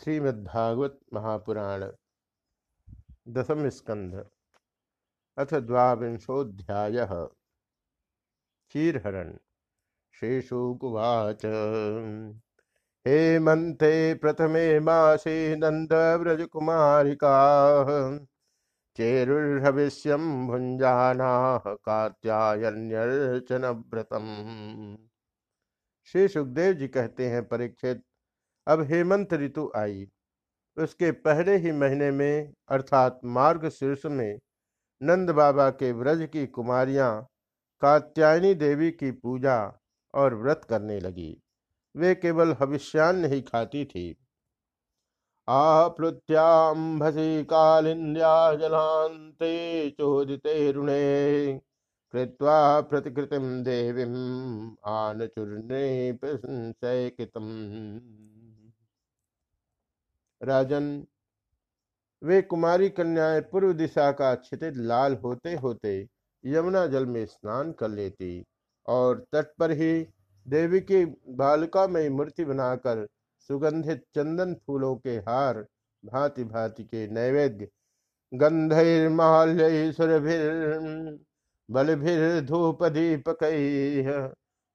श्रीमद्भागवत महापुराण दशम स्कंध अथ द्वांशोध्याय चीरहरण शेषुकुवाच हेमंते प्रथमे मासे नंदव्रजकुमारिका चेरुर्भविष्यम भुंजाना कात्यायन्यर्चन व्रतम श्री सुखदेव जी कहते हैं, परीक्षित अब हेमंत ऋतु आई। उसके पहले ही महीने में, अर्थात मार्ग शीर्ष में, नंद बाबा के व्रज की कुमारियाँ कात्यायनी देवी की पूजा और व्रत करने लगी। वे केवल हविष्यान नहीं खाती थी। आप्लुत्याम्भसी कालिंद्या जलांते चोदिते ऋणे, कृत्वा प्रतिकृतिम देवीम आनचूर्णे संशयकितम राजन, वे कुमारी कन्याएँ पूर्व दिशा का क्षितिज लाल होते होते यमुना जल में स्नान कर लेती और तट पर ही देवी की बालिका में मूर्ति बनाकर सुगंधित चंदन फूलों के हार भांति भांति के नैवेद्य गंधर्माल्य सुरभिर बलभिर धूप दीपक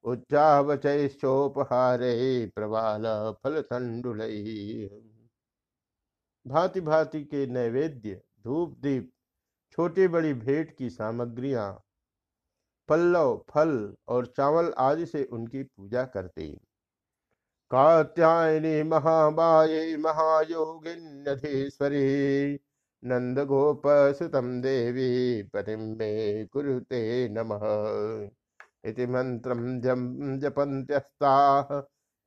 उच्चावचोपहारे प्रवाल फल तंडुल भांति भांति के नैवेद्य, धूप दीप, छोटी बड़ी भेंट की सामग्रियाँ, पल्लव, फल और चावल आदि से उनकी पूजा करते कात्यायनी महाबाये महायोगिन्यधीश्वरी नंद गोप सुतम देवी पतिम मे कुरुते नमः। इति जपंत्यस्ता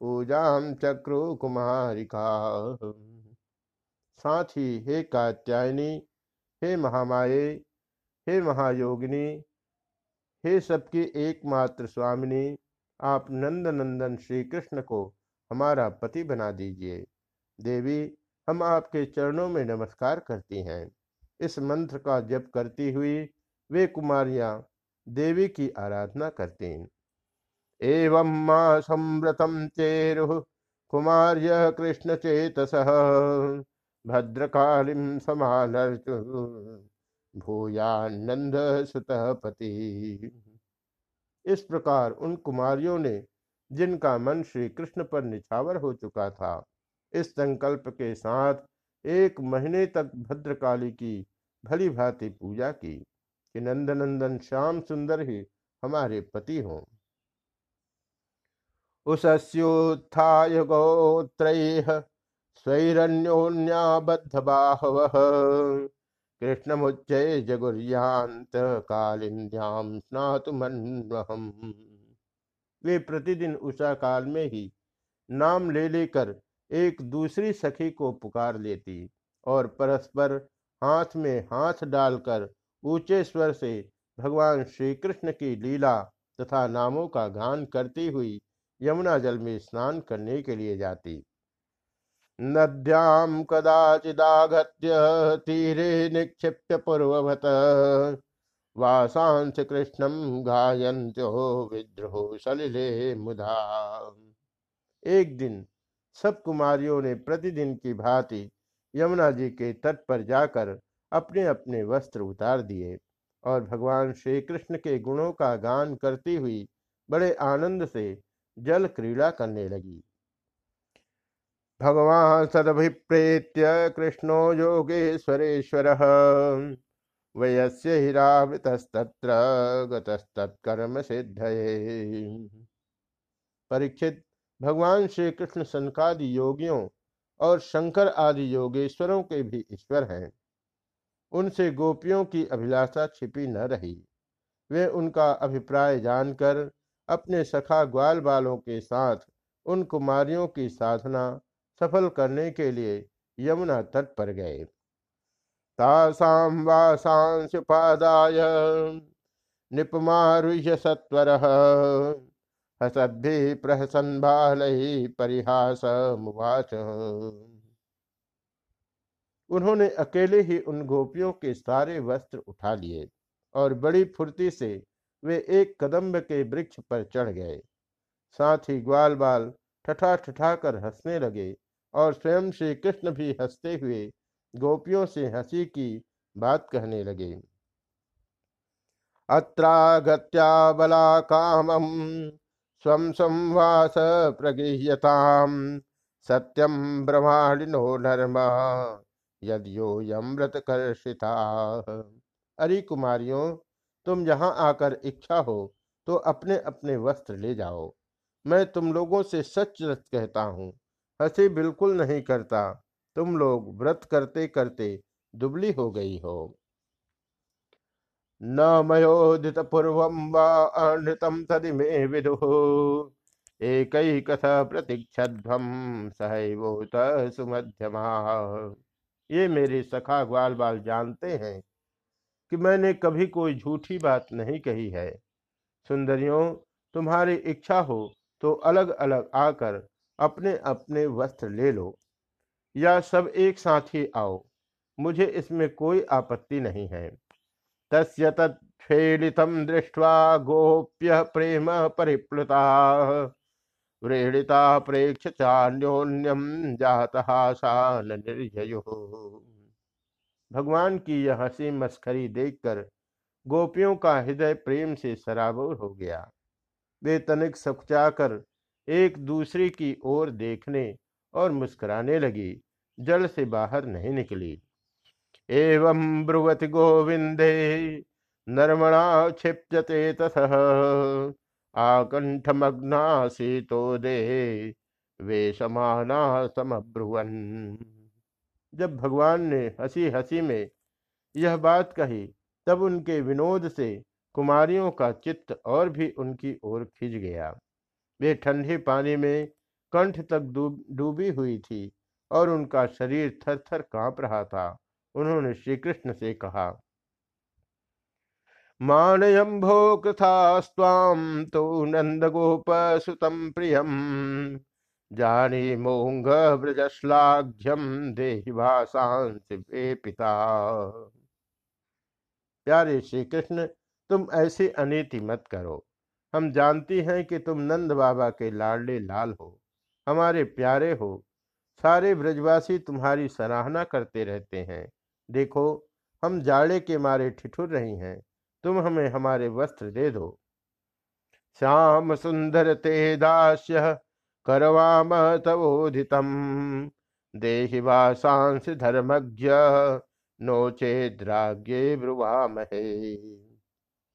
पूजा चक्रु कुमारिका साथ ही हे कात्यायनी, हे महामाये, हे महायोगिनी, हे सबकी एकमात्र स्वामिनी, आप नंद नंदन श्री कृष्ण को हमारा पति बना दीजिए। देवी, हम आपके चरणों में नमस्कार करती हैं। इस मंत्र का जप करती हुई वे कुमारियाँ देवी की आराधना करती। एवं माँ संव्रतम चेरु कुमार्य कृष्ण चेतस भद्रकालीं समानर्तु भूयानंद सुतपति। इस प्रकार उन कुमारियों ने, जिनका मन श्री कृष्ण पर निछावर हो चुका था, इस संकल्प के साथ एक महीने तक भद्रकाली की भली भांति पूजा की, कि नंदनंदन श्याम सुंदर ही हमारे पति हों। उसस्योत्थाय गोत्र स्वैरन्योन्याबद्धबाहवः कृष्णमुच्चय जगुर्यांत कालिंद्याम स्नातुमन्वहम। वे प्रतिदिन उषा काल में ही नाम ले लेकर एक दूसरी सखी को पुकार लेती और परस्पर हाथ में हाथ डालकर ऊँचे स्वर से भगवान श्री कृष्ण की लीला तथा नामों का गान करती हुई यमुना जल में स्नान करने के लिए जाती। नद्यां कदाचिदागत्य तीरे निक्षिप्य पूर्ववत। वासांस कृष्णं गायन्त्यो विद्रोह सलिले मुधा एक दिन सब कुमारियों ने प्रतिदिन की भांति यमुना जी के तट पर जाकर अपने अपने वस्त्र उतार दिए और भगवान श्री कृष्ण के गुणों का गान करती हुई बड़े आनंद से जल क्रीड़ा करने लगी। भगवान सदभिप्रेत्य कृष्णो योगेश्वरेश्वर। वयस्य हिरावृतस्तत्र गतस्तत्कर्म सिद्ध परीक्षित, भगवान श्री कृष्ण संकादि योगियों और शंकर आदि योगेश्वरों के भी ईश्वर हैं। उनसे गोपियों की अभिलाषा छिपी न रही। वे उनका अभिप्राय जानकर, अपने सखा ग्वाल बालों के साथ उन कुमारियों की साधना सफल करने के लिए यमुना तट पर गए। तासाम निपमारुह्य सत्वर, हसद्भि प्रहसन बाल ही परिहास मुवाच। उन्होंने अकेले ही उन गोपियों के सारे वस्त्र उठा लिए और बड़ी फुर्ती से वे एक कदम्ब के वृक्ष पर चढ़ गए। साथ ही ग्वाल बाल ठठा ठठा कर हंसने लगे और स्वयं श्री कृष्ण भी हँसते हुए गोपियों से हँसी की बात कहने लगे। अत्रागत्या बला कामम स्वम संवास प्रगृह्यताम सत्यम ब्रह्मांडिनो नर्म, यदयो यमृत कर्षिता। अरे कुमारियों, तुम यहाँ आकर इच्छा हो तो अपने अपने वस्त्र ले जाओ। मैं तुम लोगों से सच सच कहता हूँ। हँसी बिल्कुल नहीं करता। तुम लोग व्रत करते करते दुबली हो गई हो। न मयोदित पूर्व अनृतम तदिमे विदु। एक कथ प्रतीक्षध्वम सुमध्यमा। ये मेरे सखा ग्वाल बाल जानते हैं कि मैंने कभी कोई झूठी बात नहीं कही है। सुंदरियों, तुम्हारी इच्छा हो तो अलग अलग आकर अपने अपने वस्त्र ले लो या सब एक साथ ही आओ। मुझे इसमें कोई आपत्ति नहीं है। तस्य तत्फेलितम दृष्ट्वा गोप्य प्रेम परिप्लुता। व्रीडिता प्रेक्ष चान्योन्यम जातहासान निर्जयो। भगवान की यह हँसी मस्खरी देखकर गोपियों का हृदय प्रेम से सराबोर हो गया। वे तनिक सकुचाकर एक दूसरे की ओर देखने और मुस्कुराने लगी। जल से बाहर नहीं निकली। एवं ब्रुवत गोविंदे, नर्मणा क्षिप्यते तथ आकंठमग्ना सीतो दे वे समाना समब्रुवन। जब भगवान ने हँसी हँसी में यह बात कही, तब उनके विनोद से कुमारियों का चित्त और भी उनकी ओर खिंच गया। वे ठंडे पानी में कंठ तक डूबी हुई थी और उनका शरीर थर थर काँप रहा था। उन्होंने श्री कृष्ण से कहा मानयम्भो कृथास्वाम तो नंद गोप सुतम प्रियम। जानी मोंग ब्रजश्लाघ्यम भाषांस पिता। प्यारे श्री कृष्ण तुम ऐसी अनीति मत करो। हम जानती हैं कि तुम नंद बाबा के लाडले लाल हो, हमारे प्यारे हो। सारे ब्रजवासी तुम्हारी सराहना करते रहते हैं। देखो, हम जाड़े के मारे ठिठुर रही हैं, तुम हमें हमारे वस्त्र दे दो। श्याम सुंदर ते दास्य करवाम तवोदितम। देहि वासांस धर्मज्ञ नोचे द्राग्ये ब्रुवामहे।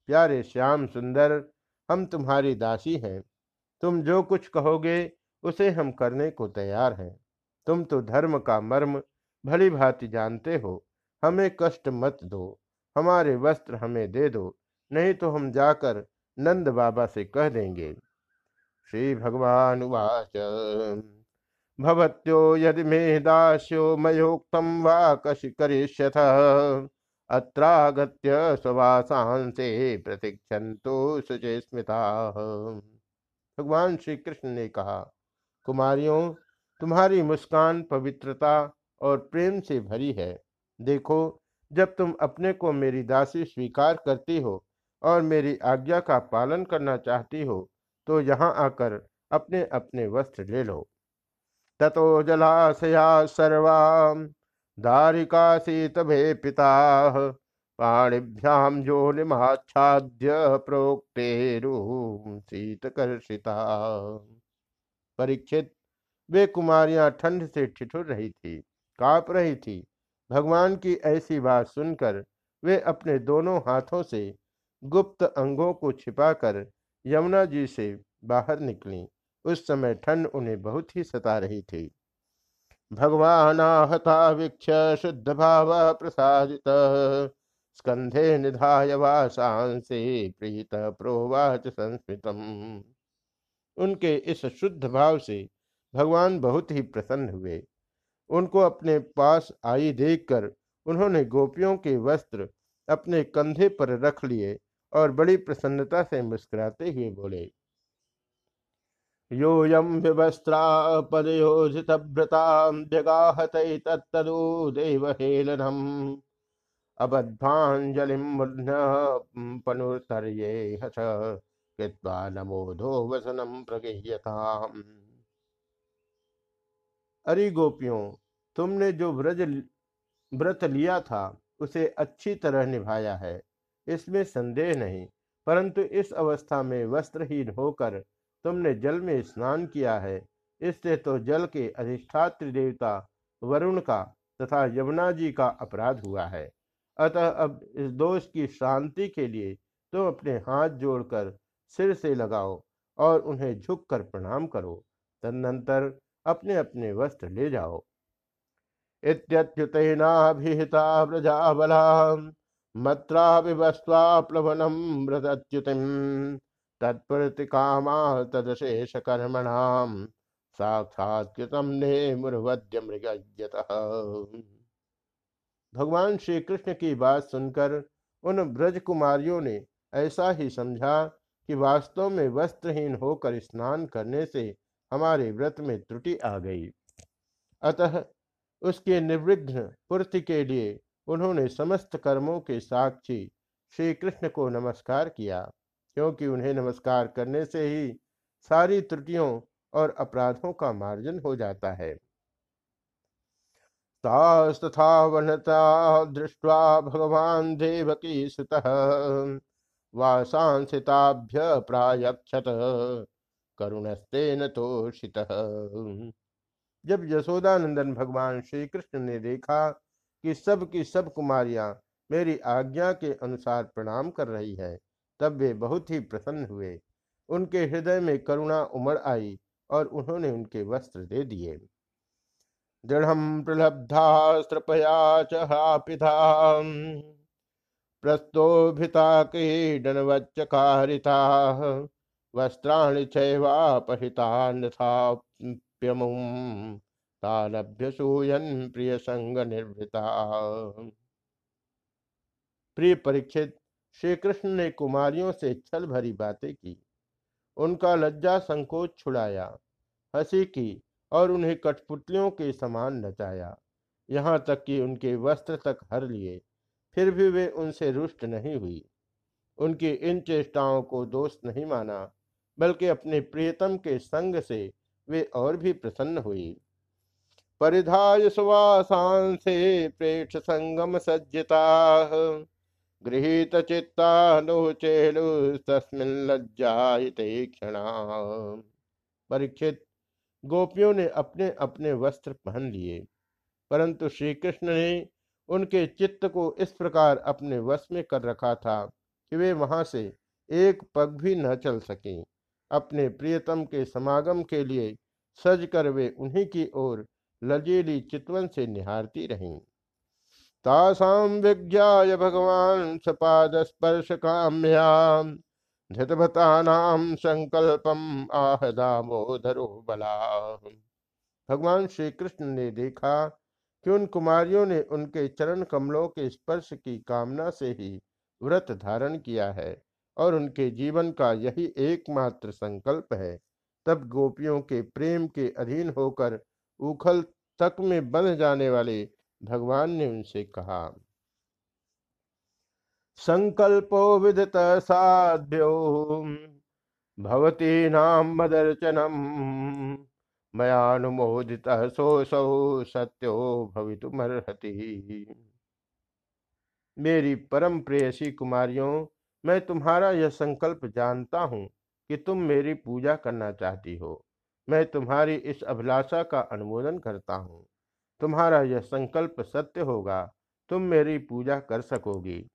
प्यारे श्याम सुंदर हम तुम्हारी दासी हैं। तुम जो कुछ कहोगे, उसे हम करने को तैयार हैं। तुम तो धर्म का मर्म भली भांति जानते हो। हमें कष्ट मत दो। हमारे वस्त्र हमें दे दो। नहीं तो हम जाकर नंद बाबा से कह देंगे, श्री भगवान वाच भवत्यो यदि मे दास्यो मयोक्तम वा कशि करिष्यथ। अत्रागत्य स्ववासांसे प्रतीक्षंतो सुचे स्मिता भगवान श्री कृष्ण ने कहा, कुमारियों, तुम्हारी मुस्कान पवित्रता और प्रेम से भरी है। देखो, जब तुम अपने को मेरी दासी स्वीकार करती हो और मेरी आज्ञा का पालन करना चाहती हो तो यहाँ आकर अपने अपने वस्त्र ले लो। ततो जलाशया सर्वा दारिका भे पिता पाणिभ्याम जो निमाच्छाद्य प्रोक्तेरु शीतकर्षिता। परीक्षित, वे कुमारियाँ ठंड से ठिठुर रही थी, काँप रही थी। भगवान की ऐसी बात सुनकर वे अपने दोनों हाथों से गुप्त अंगों को छिपाकर यमुना जी से बाहर निकली। उस समय ठंड उन्हें बहुत ही सता रही थी। भगवान हता वीक्ष शुद्ध भाव प्रसादित। स्कंधे निधाय वासांसे प्रीत प्रोवाच संस्मितम। उनके इस शुद्ध भाव से भगवान बहुत ही प्रसन्न हुए। उनको अपने पास आई देखकर उन्होंने गोपियों के वस्त्र अपने कंधे पर रख लिए और बड़ी प्रसन्नता से मुस्कुराते हुए बोले योऽयं विवस्त्रापदयोजितभ्रतां जगाहत तत्तदु देवहेलनम्। अबद्धाञ्जलिं पनुतर्ये हस कृत्वा नमोधो वसनं प्रगह्यताम्। अरे गोपियों, तुमने जो व्रज व्रत लिया था, उसे अच्छी तरह निभाया है। इसमें संदेह नहीं, परंतु इस अवस्था में वस्त्रहीन होकर तुमने जल में स्नान किया है। इससे तो जल के अधिष्ठात्र देवता वरुण का तथा यमुना जी का अपराध हुआ है। अतः अब इस दोष की शांति के लिए तुम अपने हाथ जोड़कर सिर से लगाओ और उन्हें झुककर प्रणाम करो। तदनंतर अपने अपने वस्त्र ले जाओ। इत्युतेनाभिहिता व्रजाबला मत्रा विवस्वा प्लवनम तत्प्रतिकामा तदशेष कर्मणाम साक्षात्कृतम ने मुर्वद्य मृगत भगवान श्री कृष्ण की बात सुनकर उन ब्रज कुमारियों ने ऐसा ही समझा कि वास्तव में वस्त्रहीन होकर स्नान करने से हमारे व्रत में त्रुटि आ गई। अतः उसके निर्विघ्न पूर्ति के लिए उन्होंने समस्त कर्मों के साक्षी श्री कृष्ण को नमस्कार किया। क्योंकि उन्हें नमस्कार करने से ही सारी त्रुटियों और अपराधों का मार्जन हो जाता है। तथा वनता दृष्ट्वा भगवान देवकी सुत, वासांसिताभ्य प्रायक्षत करुणस्तेन तोषित जब यशोदानंदन भगवान श्री कृष्ण ने देखा कि सब की सब कुमारियाँ मेरी आज्ञा के अनुसार प्रणाम कर रही है तब वे बहुत ही प्रसन्न हुए। उनके हृदय में करुणा उमड़ आई और उन्होंने उनके वस्त्र दे दिए। दृढ़ प्रलब्धा स्त्रपया चिधा प्रस्तोभिता सूयन प्रिय संग निर्भृता प्रिय परीक्षित श्री कृष्ण ने कुमारियों से छल भरी बातें की। उनका लज्जा संकोच छुड़ाया, हँसी की और उन्हें कठपुतलियों के समान नचाया। यहाँ तक कि उनके वस्त्र तक हर लिए, फिर भी वे उनसे रुष्ट नहीं हुई। उनकी इन चेष्टाओं को दोष नहीं माना, बल्कि अपने प्रियतम के संग से वे और भी प्रसन्न हुई। परिधाय सुवासांसे प्रेक्ष संगम सज्जिता गृहित चित्ता नो तस्मिन लज्जाते क्षणा परीक्षित, गोपियों ने अपने अपने वस्त्र पहन लिए, परंतु श्री कृष्ण ने उनके चित्त को इस प्रकार अपने वश में कर रखा था कि वे वहाँ से एक पग भी न चल सके। अपने प्रियतम के समागम के लिए सज कर वे उन्हीं की ओर लजीली चितवन से निहारती रहीं। तासाम विज्ञाय भगवान सपाद स्पर्श काम्याम धृतभतानाम संकल्पम आह दामोदरो बला भगवान श्री कृष्ण ने देखा कि उन कुमारियों ने उनके चरण कमलों के स्पर्श की कामना से ही व्रत धारण किया है और उनके जीवन का यही एकमात्र संकल्प है। तब गोपियों के प्रेम के अधीन होकर उखल तक में बंध जाने वाले भगवान ने उनसे कहा, संकल्पो विदत साध्यो, भवती नाम मदर्चनम। मयानुमोदित सोसौ सत्यो भवितुमर्हति। मेरी परम प्रेयसी कुमारियों, मैं तुम्हारा यह संकल्प जानता हूँ कि तुम मेरी पूजा करना चाहती हो। मैं तुम्हारी इस अभिलाषा का अनुमोदन करता हूँ। तुम्हारा यह संकल्प सत्य होगा, तुम मेरी पूजा कर सकोगी।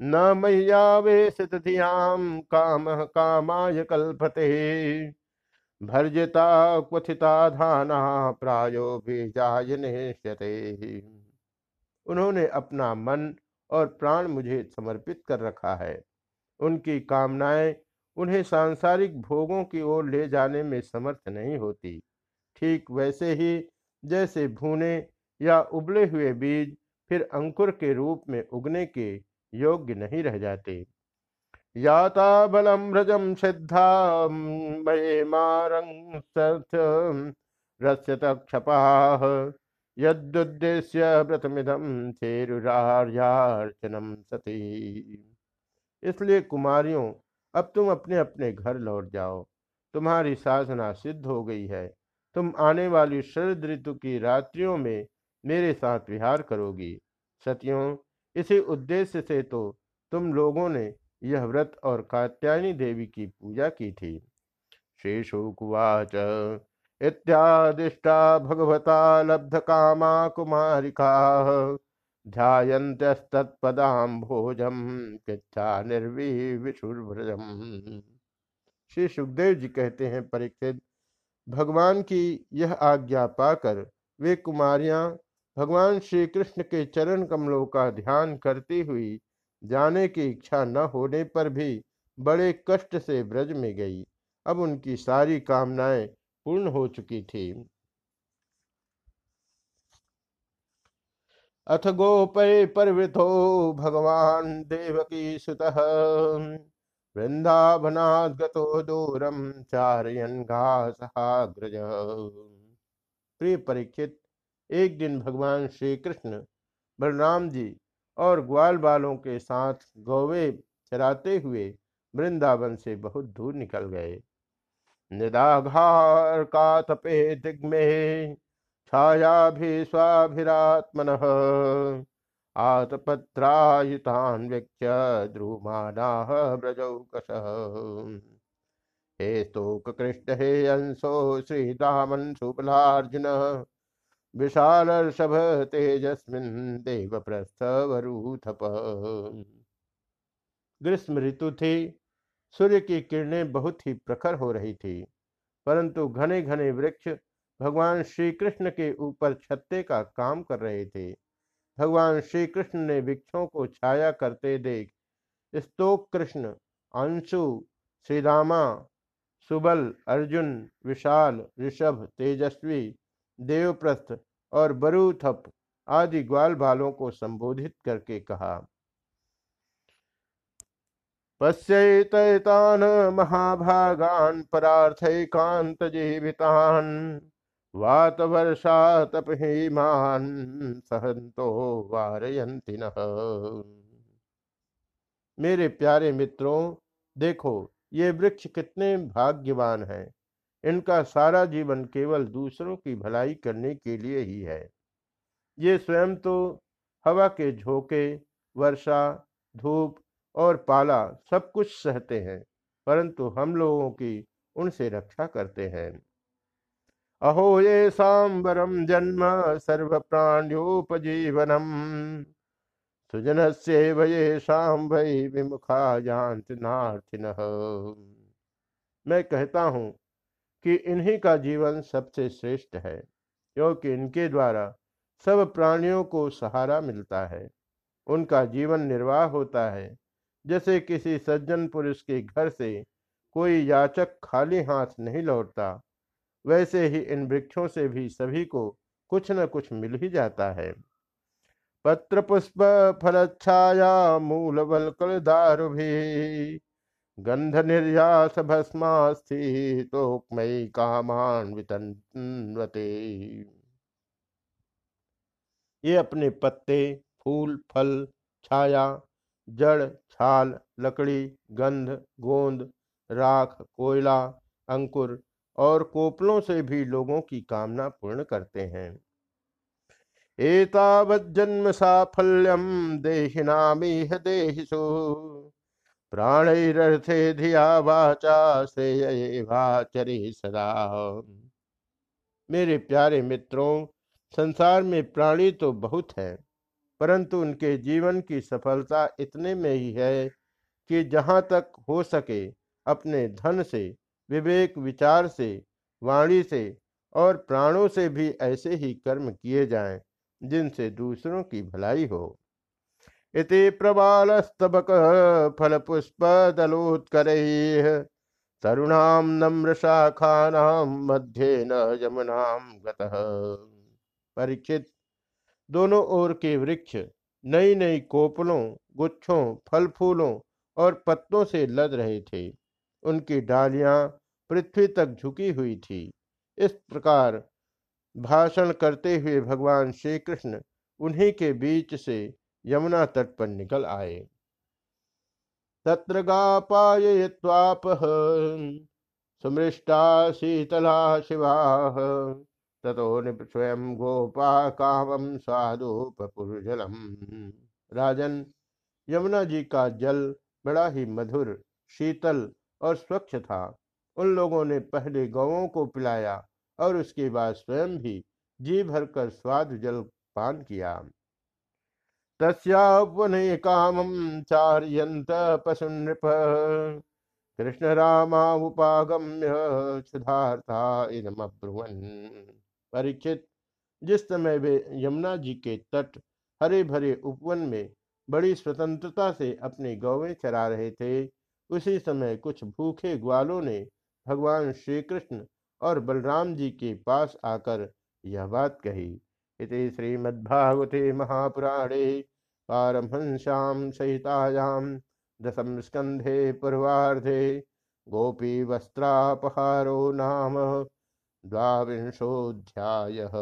न मैयावेशित धियाम काम कामाय कल्पते। भर्जिता क्वथिता धाना प्रायो बीजाय निश्यते उन्होंने अपना मन और प्राण मुझे समर्पित कर रखा है। उनकी कामनाएँ उन्हें सांसारिक भोगों की ओर ले जाने में समर्थ नहीं होती। ठीक वैसे ही जैसे भूने या उबले हुए बीज फिर अंकुर के रूप में उगने के योग्य नहीं रह जाते। याता बलम रजम सिद्धा क्षपाह सती इसलिए कुमारियों, अब तुम अपने अपने घर लौट जाओ। तुम्हारी साधना सिद्ध हो गई है। तुम आने वाली शरद ऋतु की रात्रियों में मेरे साथ विहार करोगी। सतियों, इसी उद्देश्य से तो तुम लोगों ने यह व्रत और कात्यायनी देवी की पूजा की थी। श्री शुकुवाच। इत्यादिष्टा भगवता लब्ध कामा कुमारिका। ध्यायंतस्तत्पदाम भोजम किच्छा निर्विशुर्भ्रजम श्री सुखदेव जी कहते हैं, परीक्षित भगवान की यह आज्ञा पाकर वे कुमारियाँ भगवान श्री कृष्ण के चरण कमलों का ध्यान करती हुई जाने की इच्छा न होने पर भी बड़े कष्ट से ब्रज में गई। अब उनकी सारी कामनाएँ पूर्ण हो चुकी थी। अथ गोपय परवृथो भगवान देवकी सुत। वृंदावनाद गतो दूरम चारयन घासहाग्रज। प्रिय परीक्षित एक दिन भगवान श्री कृष्ण बलराम जी और ग्वाल बालों के साथ गौवे चराते हुए वृंदावन से बहुत दूर निकल गए। निदाघार का तपे दिग्मे छाया भी स्वाभिरात्मन। आतपत्रायुतान व्यक्ष द्रुमाना हे स्तोक कृष्ण हे अंशो श्रीदामन सुबलार्जुन विशालर्षभ तेजस्मिन देव प्रस्थवरूथप ग्रीष्म ऋतु थी सूर्य की किरणें बहुत ही प्रखर हो रही थी, परंतु घने घने वृक्ष भगवान श्री कृष्ण के ऊपर छत्ते का काम कर रहे थे। भगवान श्री कृष्ण ने वृक्षों को छाया करते देख, स्तोक कृष्ण, अंशु, श्रीरामा, सुबल, अर्जुन, विशाल, ऋषभ, तेजस्वी, देवप्रस्थ और बरूथप आदि ग्वाल बालों को संबोधित करके कहा पश्यतान महाभागान परार्थकांत जीवितान वात वर्षा तपहीमान सहंतो वारयंति मेरे प्यारे मित्रों, देखो, ये वृक्ष कितने भाग्यवान हैं। इनका सारा जीवन केवल दूसरों की भलाई करने के लिए ही है। ये स्वयं तो हवा के झोंके, वर्षा, धूप और पाला सब कुछ सहते हैं, परंतु हम लोगों की उनसे रक्षा करते हैं। अहो ये सांबरम जन्म सर्व प्राण्योपजीवनम सुजन से भये शाम भय विमुखा जानत नार्थिन मैं कहता हूँ कि इन्हीं का जीवन सबसे श्रेष्ठ है, क्योंकि इनके द्वारा सब प्राणियों को सहारा मिलता है। उनका जीवन निर्वाह होता है, जैसे किसी सज्जन पुरुष के घर से कोई याचक खाली हाथ नहीं लौटता। वैसे ही इन वृक्षों से भी सभी को कुछ न कुछ मिल ही जाता है। पत्र पुष्प फल छाया मूल बल दारु भी गंध निर्यास भस्मास्थितोक्मयी कामान वितन्वते ये अपने पत्ते, फूल, फल, छाया, जड़, छाल, लकड़ी, गंध, गोंद, राख, कोयला, अंकुर और कोपलों से भी लोगों की कामना पूर्ण करते हैं। एतावज्जन्म साफल्यम देहिनामीह देहिषु प्राणरथे धिया वाचा श्रेय वाचरी सदा। मेरे प्यारे मित्रों, संसार में प्राणी तो बहुत है, परंतु उनके जीवन की सफलता इतने में ही है कि जहाँ तक हो सके, अपने धन से विवेक विचार से, वाणी से और प्राणों से भी ऐसे ही कर्म किए जाएँ, जिनसे दूसरों की भलाई हो। इति प्रबालस्तबक फलपुष्पदलोत्करैः तरुणां नम्रशाखानां मध्ये न यमुनां गतः। परीक्षित, दोनों ओर के वृक्ष नई नई कोपलों, गुच्छों, फल फूलों और पत्तों से लद रहे थे। उनकी डालियाँ पृथ्वी तक झुकी हुई थी। इस प्रकार भाषण करते हुए भगवान श्री कृष्ण उन्हीं के बीच से यमुना तट पर निकल आए। तत्र सुमृष्टा शीतला शिवा, ततो स्वयं गोपा कामम स्वादुपपुरजलम राजन, यमुना जी का जल बड़ा ही मधुर, शीतल और स्वच्छ था। उन लोगों ने पहले गौों को पिलाया और उसके बाद स्वयं भी जी भरकर स्वाद जल पान किया। तस्यावने कामम चार्यंत पशु नृप कृष्ण रामाउपागम्य क्षुधार्था इदमब्रुवन परीक्षित, जिस समय वे यमुना जी के तट हरे भरे उपवन में बड़ी स्वतंत्रता से अपनी गौवें चरा रहे थे, उसी समय कुछ भूखे ग्वालों ने भगवान श्री कृष्ण और बलराम जी के पास आकर यह बात कही। इति श्रीमद्भागवते महापुराणे पारमहंस्यां सहितायां दशम स्कंधे पूर्वाधे गोपी वस्त्रापहारो नाम द्वांशोऽध्यायः